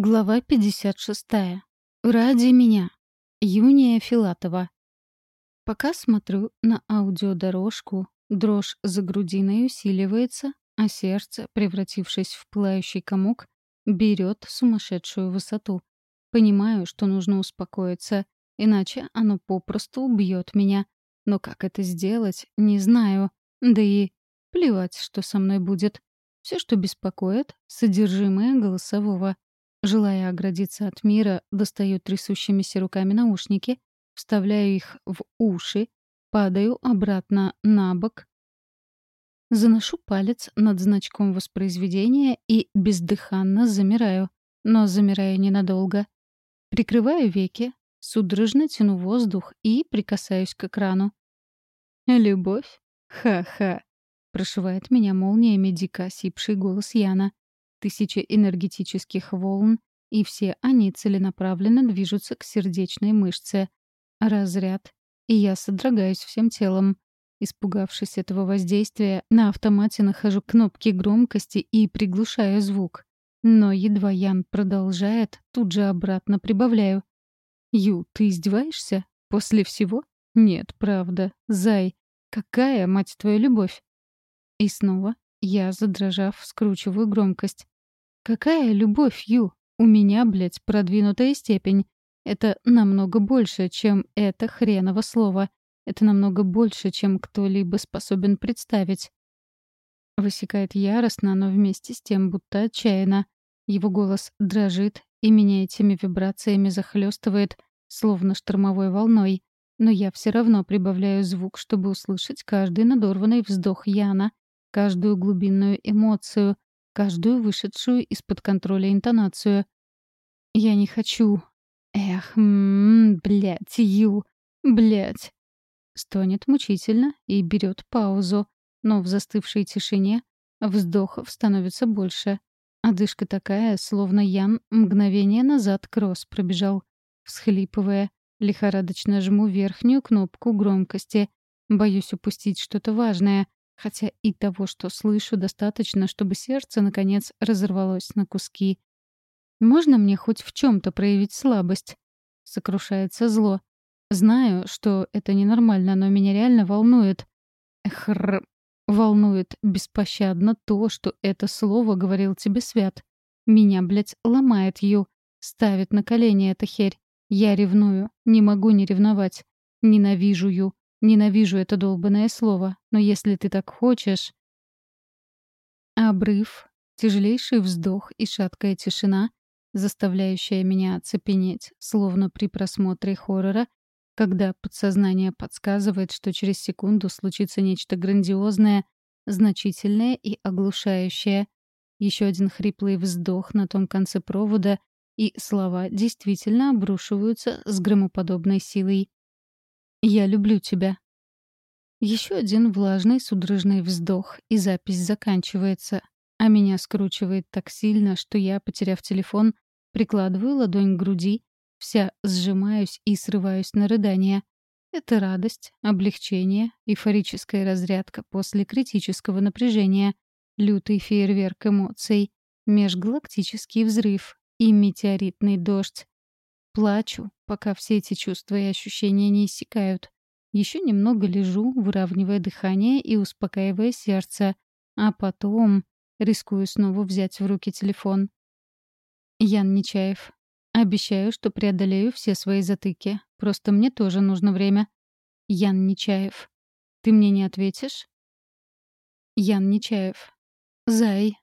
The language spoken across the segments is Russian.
Глава 56. Ради меня. Юния Филатова. Пока смотрю на аудиодорожку, дрожь за грудиной усиливается, а сердце, превратившись в пылающий комок, берет сумасшедшую высоту. Понимаю, что нужно успокоиться, иначе оно попросту убьет меня. Но как это сделать, не знаю. Да и плевать, что со мной будет. Все, что беспокоит — содержимое голосового — Желая оградиться от мира, достаю трясущимися руками наушники, вставляю их в уши, падаю обратно на бок, заношу палец над значком воспроизведения и бездыханно замираю, но замираю ненадолго. Прикрываю веки, судорожно тяну воздух и прикасаюсь к экрану. «Любовь? Ха-ха!» — прошивает меня молниями дико осипший голос Яна тысячи энергетических волн, и все они целенаправленно движутся к сердечной мышце. Разряд. И я содрогаюсь всем телом. Испугавшись этого воздействия, на автомате нахожу кнопки громкости и приглушаю звук. Но едва Ян продолжает, тут же обратно прибавляю. «Ю, ты издеваешься? После всего? Нет, правда. Зай, какая, мать твою, любовь?» И снова я, задрожав, скручиваю громкость. «Какая любовь, Ю? У меня, блядь, продвинутая степень. Это намного больше, чем это хреново слово. Это намного больше, чем кто-либо способен представить». Высекает яростно, но вместе с тем будто отчаянно. Его голос дрожит, и меня этими вибрациями захлестывает, словно штормовой волной. Но я все равно прибавляю звук, чтобы услышать каждый надорванный вздох Яна, каждую глубинную эмоцию, каждую вышедшую из-под контроля интонацию. «Я не хочу. Эх, м -м, блядь, ю, блядь». Стонет мучительно и берет паузу, но в застывшей тишине вздохов становится больше. Одышка такая, словно Ян мгновение назад кросс пробежал. Всхлипывая, лихорадочно жму верхнюю кнопку громкости. Боюсь упустить что-то важное, хотя и того, что слышу, достаточно, чтобы сердце, наконец, разорвалось на куски. «Можно мне хоть в чем то проявить слабость?» — сокрушается зло. «Знаю, что это ненормально, но меня реально волнует. Эхр... Волнует беспощадно то, что это слово говорил тебе Свят. Меня, блядь, ломает Ю. Ставит на колени эта херь. Я ревную, не могу не ревновать. Ненавижу Ю. Ненавижу это долбанное слово, но если ты так хочешь... Обрыв, тяжелейший вздох и шаткая тишина, заставляющая меня оцепенеть, словно при просмотре хоррора, когда подсознание подсказывает, что через секунду случится нечто грандиозное, значительное и оглушающее. Еще один хриплый вздох на том конце провода, и слова действительно обрушиваются с громоподобной силой. «Я люблю тебя». Еще один влажный судорожный вздох, и запись заканчивается. А меня скручивает так сильно, что я, потеряв телефон, прикладываю ладонь к груди, вся сжимаюсь и срываюсь на рыдание. Это радость, облегчение, эйфорическая разрядка после критического напряжения, лютый фейерверк эмоций, межгалактический взрыв и метеоритный дождь. Плачу, пока все эти чувства и ощущения не иссякают. Еще немного лежу, выравнивая дыхание и успокаивая сердце, а потом рискую снова взять в руки телефон. Ян Нечаев. Обещаю, что преодолею все свои затыки. Просто мне тоже нужно время. Ян Нечаев. Ты мне не ответишь? Ян Нечаев. Зай.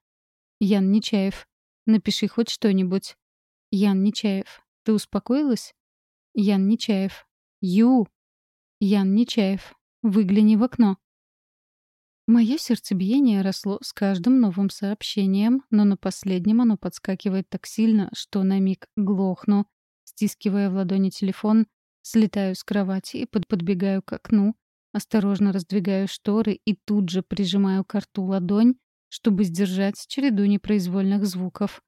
Ян Нечаев. Напиши хоть что-нибудь. Ян Нечаев. Ты успокоилась? Ян Нечаев. Ю. Ян Нечаев. Выгляни в окно. Мое сердцебиение росло с каждым новым сообщением, но на последнем оно подскакивает так сильно, что на миг глохну. Стискивая в ладони телефон, слетаю с кровати и подбегаю к окну, осторожно раздвигаю шторы и тут же прижимаю к рту ладонь, чтобы сдержать череду непроизвольных звуков.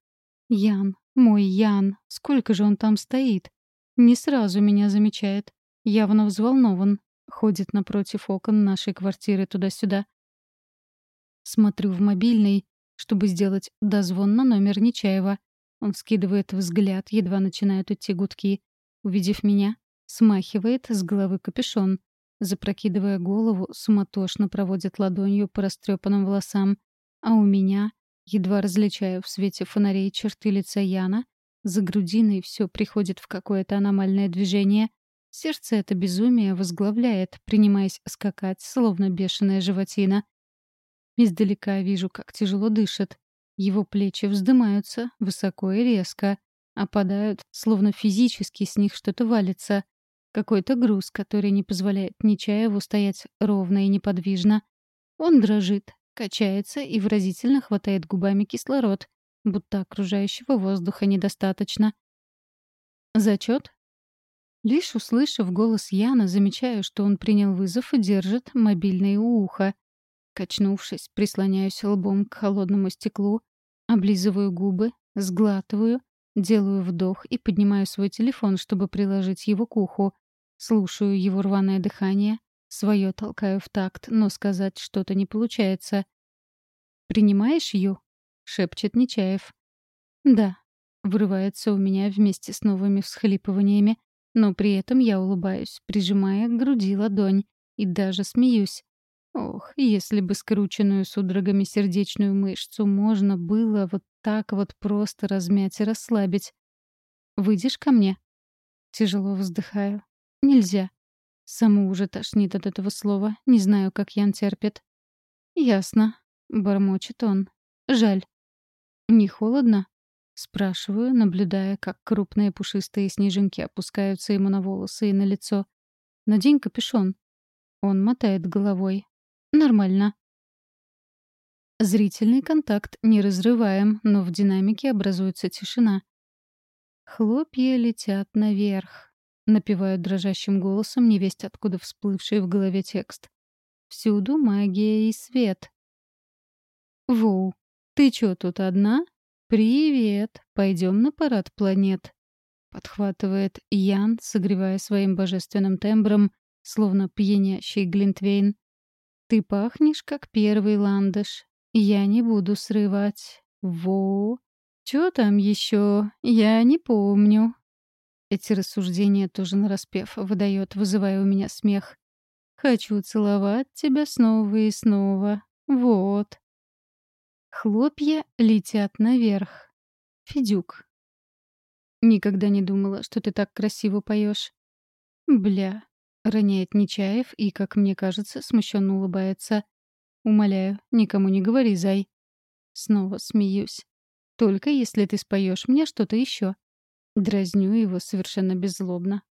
Ян, мой Ян, сколько же он там стоит? Не сразу меня замечает. Явно взволнован. Ходит напротив окон нашей квартиры туда-сюда. Смотрю в мобильный, чтобы сделать дозвон на номер Нечаева. Он скидывает взгляд, едва начинают идти гудки. Увидев меня, смахивает с головы капюшон. Запрокидывая голову, суматошно проводит ладонью по растрепанным волосам. А у меня, едва различаю в свете фонарей черты лица Яна, за грудиной все приходит в какое-то аномальное движение. Сердце это безумие возглавляет, принимаясь скакать, словно бешеная животина. Издалека вижу, как тяжело дышит. Его плечи вздымаются, высоко и резко, опадают, словно физически с них что-то валится. Какой-то груз, который не позволяет Нечаеву стоять ровно и неподвижно. Он дрожит, качается и выразительно хватает губами кислород, будто окружающего воздуха недостаточно. Зачет? Лишь услышав голос Яна, замечаю, что он принял вызов и держит мобильный у уха. Качнувшись, прислоняюсь лбом к холодному стеклу, облизываю губы, сглатываю, делаю вдох и поднимаю свой телефон, чтобы приложить его к уху. Слушаю его рваное дыхание, свое толкаю в такт, но сказать что-то не получается. «Принимаешь, Ю?» — шепчет Нечаев. «Да», — вырывается у меня вместе с новыми всхлипываниями, но при этом я улыбаюсь, прижимая к груди ладонь, и даже смеюсь. Ох, если бы скрученную судорогами сердечную мышцу можно было вот так вот просто размять и расслабить. «Выйдешь ко мне?» Тяжело вздыхаю. «Нельзя». Саму уже тошнит от этого слова. Не знаю, как Ян терпит. «Ясно», — бормочет он. «Жаль». «Не холодно?» Спрашиваю, наблюдая, как крупные пушистые снежинки опускаются ему на волосы и на лицо. «Надень капюшон». Он мотает головой. Нормально. Зрительный контакт не разрываем, но в динамике образуется тишина. Хлопья летят наверх. Напевают дрожащим голосом невесть откуда всплывший в голове текст. Всюду магия и свет. Воу, ты чё тут одна? Привет, пойдем на парад планет. Подхватывает Ян, согревая своим божественным тембром, словно пьянящий Глинтвейн. Ты пахнешь, как первый ландыш. Я не буду срывать. Во. Чё там еще? Я не помню. Эти рассуждения тоже нараспев выдает, вызывая у меня смех. Хочу целовать тебя снова и снова. Вот. Хлопья летят наверх. Федюк. Никогда не думала, что ты так красиво поешь. Бля, Роняет Нечаев и, как мне кажется, смущенно улыбается. Умоляю, никому не говори, зай. Снова смеюсь. Только если ты споешь мне что-то еще. Дразню его совершенно беззлобно.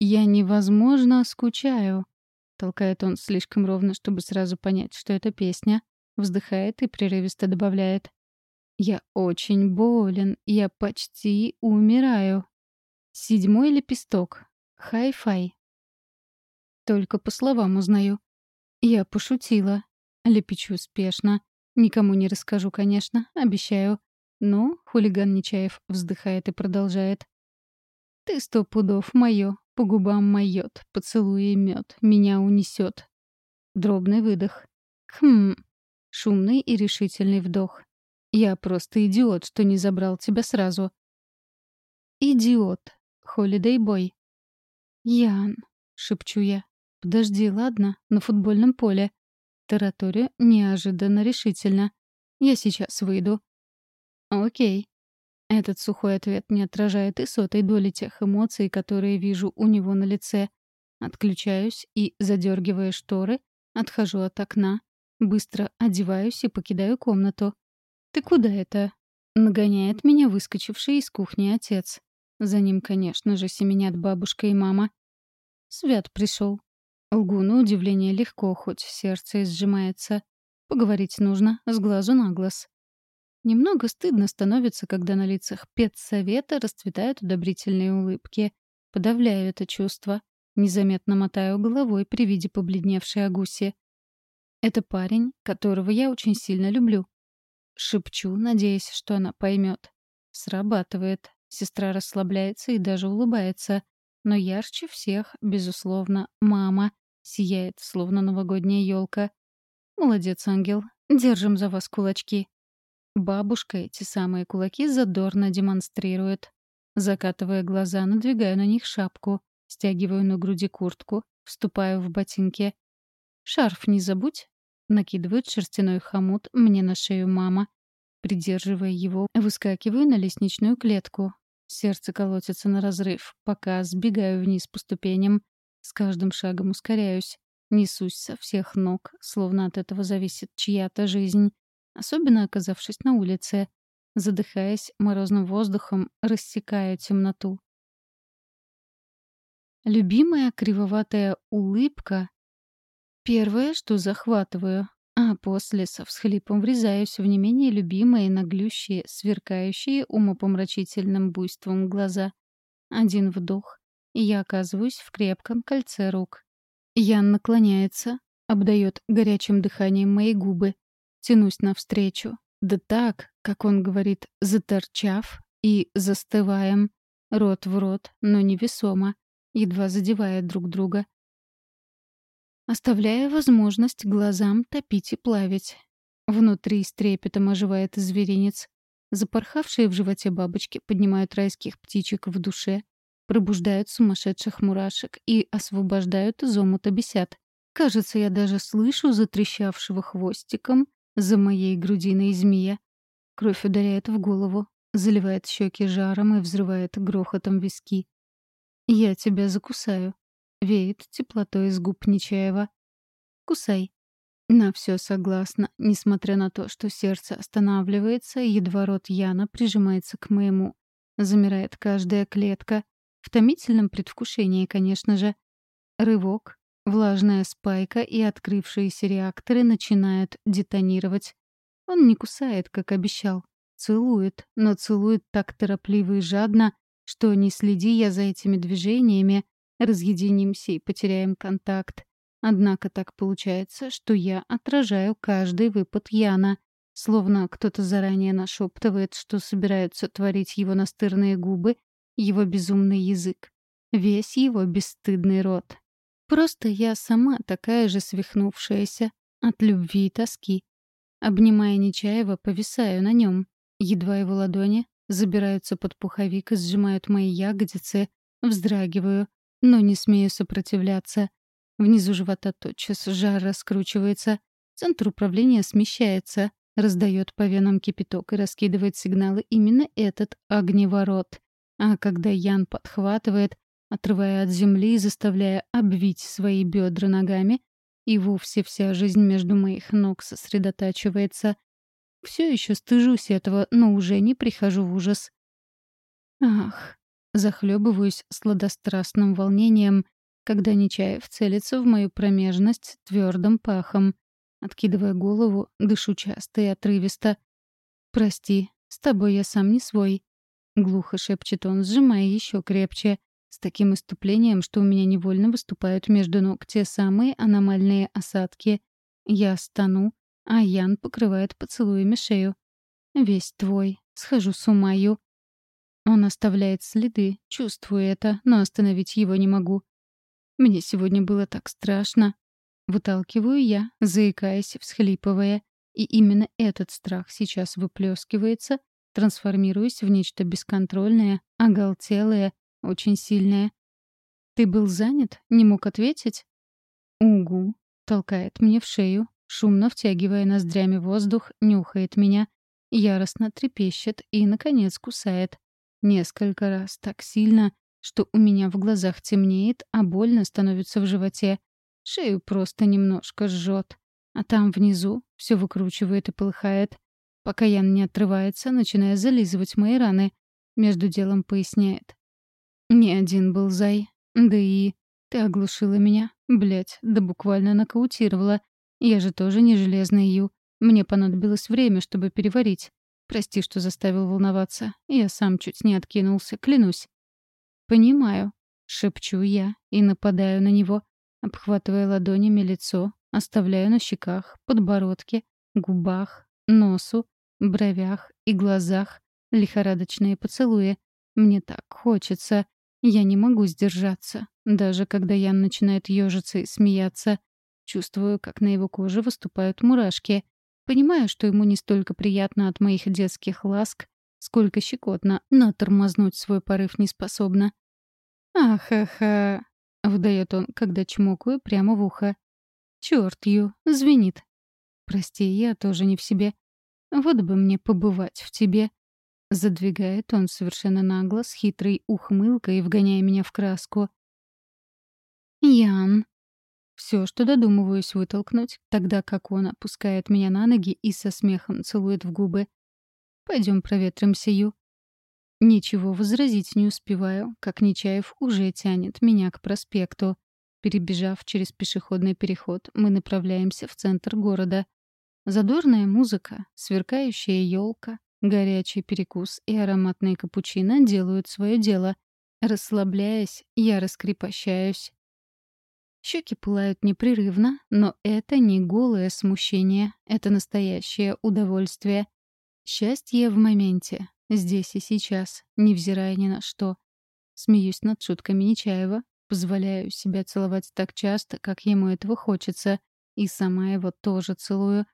«Я невозможно скучаю», — толкает он слишком ровно, чтобы сразу понять, что это песня. Вздыхает и прерывисто добавляет. «Я очень болен, я почти умираю». Седьмой лепесток. Хай-фай. Только по словам узнаю. Я пошутила. Лепечу спешно. Никому не расскажу, конечно, обещаю. Но хулиган Нечаев вздыхает и продолжает. Ты сто пудов моё, по губам моёт, поцелуй и мёд, меня унесёт. Дробный выдох. Хм. Шумный и решительный вдох. Я просто идиот, что не забрал тебя сразу. Идиот. Холидей бой. Ян, шепчу я. «Подожди, ладно, на футбольном поле». Тараторю неожиданно решительно. «Я сейчас выйду». «Окей». Этот сухой ответ не отражает и сотой доли тех эмоций, которые вижу у него на лице. Отключаюсь и, задергивая шторы, отхожу от окна, быстро одеваюсь и покидаю комнату. «Ты куда это?» — нагоняет меня выскочивший из кухни отец. За ним, конечно же, семенят бабушка и мама. Свят пришел. Лгу на удивление легко, хоть сердце сжимается. Поговорить нужно, с глазу на глаз. Немного стыдно становится, когда на лицах педсовета расцветают одобрительные улыбки. Подавляю это чувство. Незаметно мотаю головой при виде побледневшей Агуси. Это парень, которого я очень сильно люблю. Шепчу, надеясь, что она поймет. Срабатывает. Сестра расслабляется и даже улыбается. Но ярче всех, безусловно, мама сияет, словно новогодняя елка. Молодец, ангел. Держим за вас кулачки. Бабушка эти самые кулаки задорно демонстрирует. Закатывая глаза, надвигаю на них шапку, стягиваю на груди куртку, вступаю в ботинки. «Шарф не забудь!» — накидывает шерстяной хомут мне на шею мама. Придерживая его, выскакиваю на лестничную клетку. Сердце колотится на разрыв, пока сбегаю вниз по ступеням. С каждым шагом ускоряюсь. Несусь со всех ног, словно от этого зависит чья-то жизнь особенно оказавшись на улице. Задыхаясь морозным воздухом, рассекая темноту. Любимая кривоватая улыбка — первое, что захватываю, а после со всхлипом врезаюсь в не менее любимые, наглющие, сверкающие умопомрачительным буйством глаза. Один вдох, и я оказываюсь в крепком кольце рук. Ян наклоняется, обдает горячим дыханием мои губы, Тянусь навстречу. Да так, как он говорит, заторчав и застываем. Рот в рот, но невесомо, едва задевая друг друга. Оставляя возможность глазам топить и плавить. Внутри с трепетом оживает зверинец. Запорхавшие в животе бабочки поднимают райских птичек в душе, пробуждают сумасшедших мурашек и освобождают из омута бесят. Кажется, я даже слышу затрещавшего хвостиком за моей грудиной змея. Кровь ударяет в голову, заливает щеки жаром и взрывает грохотом виски. «Я тебя закусаю», — веет теплотой из губ Нечаева. «Кусай». На все согласна, несмотря на то, что сердце останавливается, едва рот Яна прижимается к моему. Замирает каждая клетка. В томительном предвкушении, конечно же. Рывок, Влажная спайка и открывшиеся реакторы начинают детонировать. Он не кусает, как обещал. Целует, но целует так торопливо и жадно, что не следи я за этими движениями, разъединимся и потеряем контакт. Однако так получается, что я отражаю каждый выпад Яна, словно кто-то заранее нашептывает, что собираются творить его настырные губы, его безумный язык, весь его бесстыдный рот. Просто я сама такая же свихнувшаяся от любви и тоски. Обнимая Нечаева, повисаю на нем. Едва его ладони забираются под пуховик и сжимают мои ягодицы, вздрагиваю, но не смею сопротивляться. Внизу живота тотчас жар раскручивается, центр управления смещается, раздает по венам кипяток и раскидывает сигналы именно этот огневорот. А когда Ян подхватывает, отрывая от земли и заставляя обвить свои бедра ногами, и вовсе вся жизнь между моих ног сосредотачивается. Все еще стыжусь этого, но уже не прихожу в ужас. Ах, захлебываюсь сладострастным волнением, когда Нечаев целится в мою промежность твердым пахом. Откидывая голову, дышу часто и отрывисто. «Прости, с тобой я сам не свой», — глухо шепчет он, сжимая еще крепче. С таким иступлением, что у меня невольно выступают между ног те самые аномальные осадки. Я стану, а Ян покрывает поцелуями шею. «Весь твой. Схожу с ума, Ю». Он оставляет следы, чувствую это, но остановить его не могу. Мне сегодня было так страшно. Выталкиваю я, заикаясь, всхлипывая. И именно этот страх сейчас выплескивается, трансформируясь в нечто бесконтрольное, оголтелое, очень сильная. «Ты был занят? Не мог ответить?» «Угу», — толкает мне в шею, шумно втягивая ноздрями воздух, нюхает меня, яростно трепещет и, наконец, кусает. Несколько раз так сильно, что у меня в глазах темнеет, а больно становится в животе. Шею просто немножко жжет. А там внизу все выкручивает и полыхает. Пока Ян не отрывается, начиная зализывать мои раны. Между делом поясняет. Не один был зай. Да и ты оглушила меня. Блять, да буквально нокаутировала. Я же тоже не железный Ю. Мне понадобилось время, чтобы переварить. Прости, что заставил волноваться. Я сам чуть не откинулся, клянусь. «Понимаю», — шепчу я и нападаю на него, обхватывая ладонями лицо, оставляю на щеках, подбородке, губах, носу, бровях и глазах лихорадочные поцелуи. Мне так хочется. Я не могу сдержаться, даже когда Ян начинает ёжиться и смеяться. Чувствую, как на его коже выступают мурашки. Понимаю, что ему не столько приятно от моих детских ласк, сколько щекотно, но тормознуть свой порыв не способна. «Ахаха!» — выдает он, когда чмокаю прямо в ухо. «Чёрт, Ю, звенит. Прости, я тоже не в себе. Вот бы мне побывать в тебе». Задвигает он совершенно нагло, с хитрой ухмылкой, вгоняя меня в краску. «Ян». Все, что додумываюсь вытолкнуть, тогда как он опускает меня на ноги и со смехом целует в губы. Пойдем проветримся, Ю. Ничего возразить не успеваю, как Нечаев уже тянет меня к проспекту. Перебежав через пешеходный переход, мы направляемся в центр города. Задорная музыка, сверкающая елка, горячий перекус и ароматные капучино делают свое дело. Расслабляясь, я раскрепощаюсь. Щеки пылают непрерывно, но это не голое смущение, это настоящее удовольствие. Счастье в моменте, здесь и сейчас, невзирая ни на что. Смеюсь над шутками Нечаева, позволяю себя целовать так часто, как ему этого хочется, и сама его тоже целую.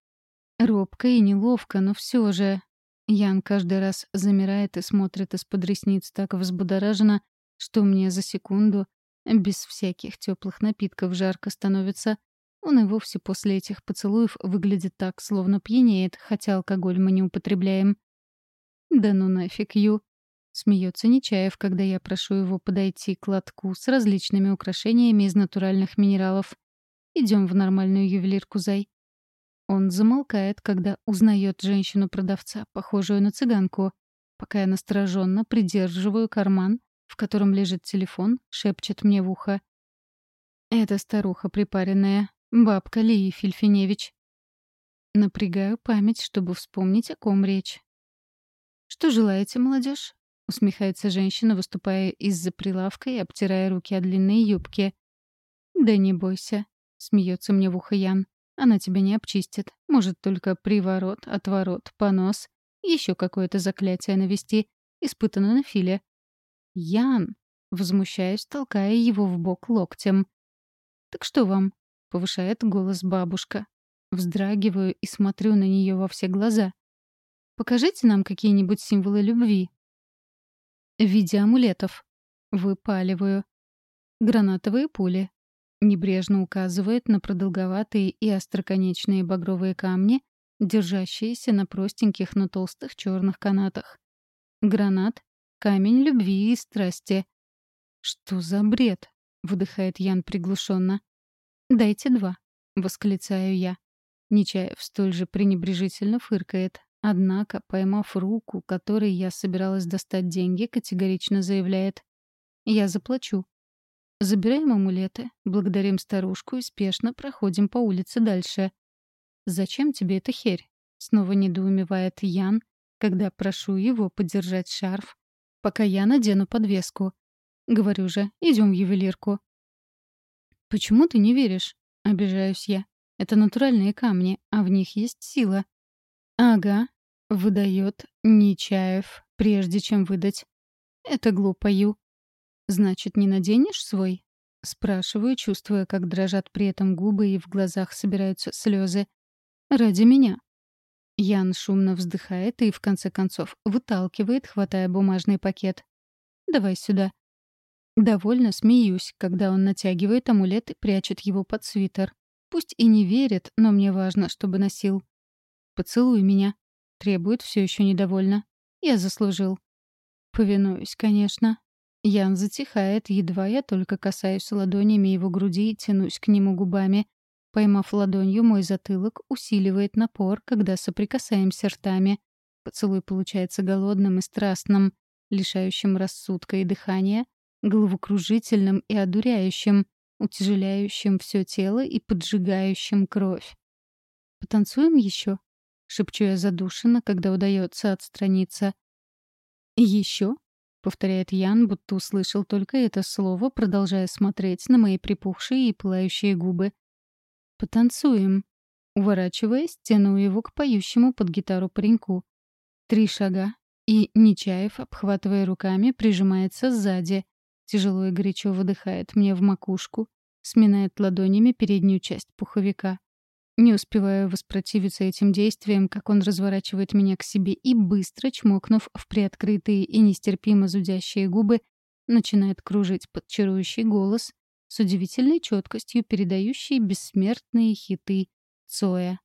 Робко и неловко, но все же. Ян каждый раз замирает и смотрит из-под ресниц так взбудораженно, что мне за секунду, без всяких теплых напитков, жарко становится. Он и вовсе после этих поцелуев выглядит так, словно пьянеет, хотя алкоголь мы не употребляем. «Да ну нафиг, Ю!» — смеется Нечаев, когда я прошу его подойти к лотку с различными украшениями из натуральных минералов. Идем в нормальную ювелирку, Зай. Он замолкает, когда узнает женщину-продавца, похожую на цыганку. Пока я настороженно придерживаю карман, в котором лежит телефон, шепчет мне в ухо. «Это старуха припаренная, бабка Лии Фильфиневич». Напрягаю память, чтобы вспомнить, о ком речь. «Что желаете, молодежь? усмехается женщина, выступая из-за прилавка и обтирая руки о длинные юбки. «Да не бойся», — смеется мне в ухо Ян. «Она тебя не обчистит. Может только приворот, отворот, понос, еще какое-то заклятие навести. Испытано на Филе. «Ян!» — возмущаюсь, толкая его в бок локтем. «Так что вам?» — повышает голос бабушка. Вздрагиваю и смотрю на нее во все глаза. «Покажите нам какие-нибудь символы любви». В виде амулетов. Выпаливаю. Гранатовые пули. Небрежно указывает на продолговатые и остроконечные багровые камни, держащиеся на простеньких, но толстых черных канатах. Гранат Камень любви и страсти. «Что за бред?» — выдыхает Ян приглушенно. «Дайте два», — восклицаю я. Нечаев столь же пренебрежительно фыркает. Однако, поймав руку, которой я собиралась достать деньги, категорично заявляет. «Я заплачу». Забираем амулеты, благодарим старушку и спешно проходим по улице дальше. «Зачем тебе эта херь?» — снова недоумевает Ян, когда прошу его подержать шарф, пока я надену подвеску. Говорю же, идем в ювелирку. «Почему ты не веришь?» — обижаюсь я. «Это натуральные камни, а в них есть сила». «Ага», — выдает Нечаев, прежде чем выдать. «Это глупо, Ю». «Значит, не наденешь свой?» Спрашиваю, чувствуя, как дрожат при этом губы и в глазах собираются слезы. «Ради меня». Ян шумно вздыхает и, в конце концов, выталкивает, хватая бумажный пакет. «Давай сюда». Довольно смеюсь, когда он натягивает амулет и прячет его под свитер. Пусть и не верит, но мне важно, чтобы носил. «Поцелуй меня», — требует все еще недовольно. «Я заслужил». Повинуюсь, конечно. Ян затихает, едва я только касаюсь ладонями его груди и тянусь к нему губами. Поймав ладонью мой затылок, усиливает напор, когда соприкасаемся ртами. Поцелуй получается голодным и страстным, лишающим рассудка и дыхания, головокружительным и одуряющим, утяжеляющим все тело и поджигающим кровь. «Потанцуем еще?» — шепчу я задушенно, когда удается отстраниться. «Еще?» — повторяет Ян, будто услышал только это слово, продолжая смотреть на мои припухшие и пылающие губы. «Потанцуем». Уворачиваясь, тяну его к поющему под гитару пареньку. Три шага, и Нечаев, обхватывая руками, прижимается сзади. Тяжело и горячо выдыхает мне в макушку, сминает ладонями переднюю часть пуховика. Не успеваю воспротивиться этим действиям, как он разворачивает меня к себе и, быстро чмокнув в приоткрытые и нестерпимо зудящие губы, начинает кружить под чарующий голос с удивительной четкостью передающий бессмертные хиты Цоя.